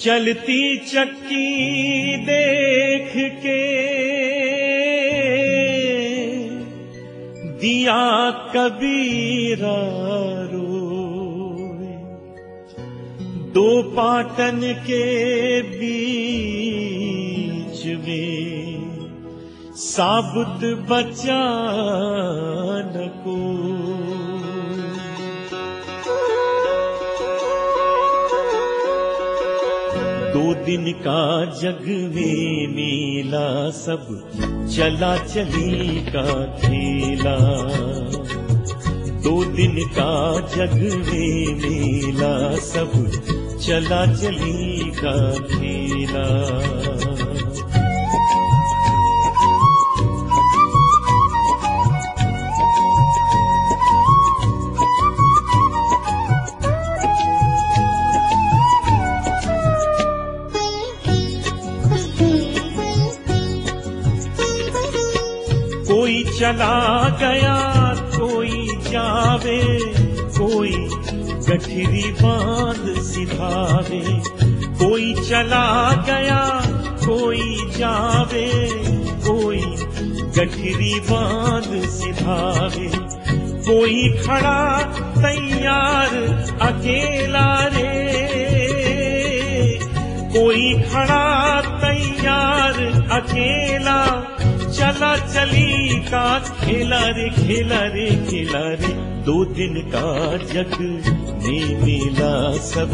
चलती चक्की देख के। दिया कबीरा रोए। दो पाटन के बीच में साबुत बचा को दिन का जग में मेला सब चला चली का खेला। दो दिन का जग में मेला सब चला चली का खेला। चला गया, कोई जावे, कोई गठरी बाँध सिधावे। कोई चला गया, कोई जावे, कोई गठरी बाँध सिधावे। कोई खड़ा तैयार, अकेला चला चली का खेला रे खेला रे खेला रे दो दिन का जग में मेला सब।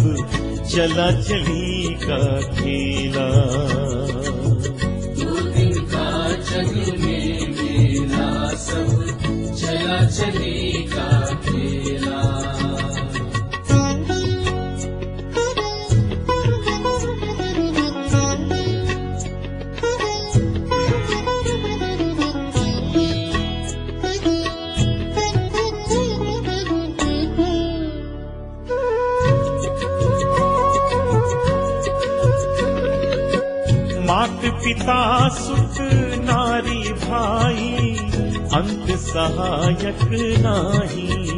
चला चली का खेला। दो दिन का जग मेला सब। चला चली मात पिता सुत नारी भाई, अंत सहायक नाही।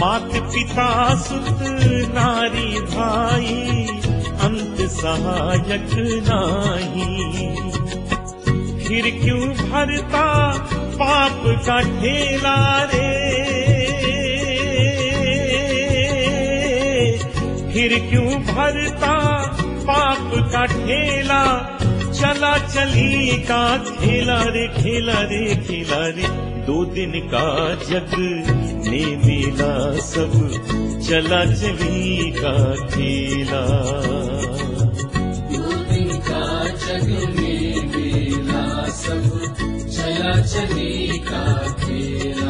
मात पिता सुत नारी भाई, अंत सहायक नाही। फिर क्यों भरता पाप का ठेला रे? क्यों भरता? पाप का ठेला, चला चली का खेला रे खेला रे खेला रे। दो दिन का जग ने मेला सब, चला चली का खेला। दो दिन का जग मेला सब, चला चली का खेला।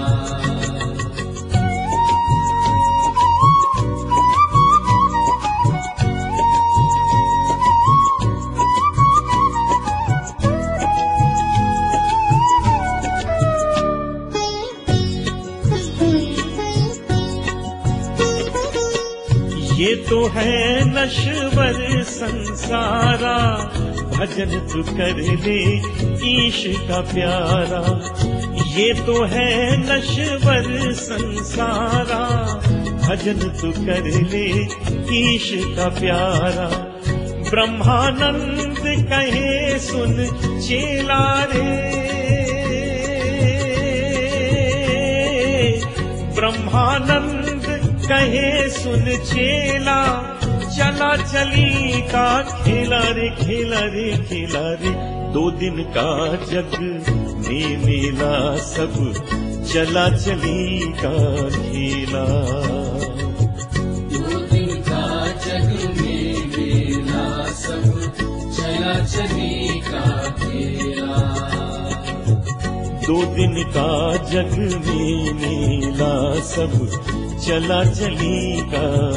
ये तो है नश्वर संसारा, भजन तू कर ले ईश का प्यारा। ये तो है नश्वर संसारा, भजन तू कर ले ईश का प्यारा। ब्रह्मानंद कहे, सुन चेला रे। ब्रह्मानंद कहे सुन चेला चला चली का खेला रे खेला रे खेला रे। दो दिन का जग में मेला सब चला चली का खेला। दो दिन का जग में मेला सब चला चली का खेला। दो दिन का जग में मेला सब चला चली का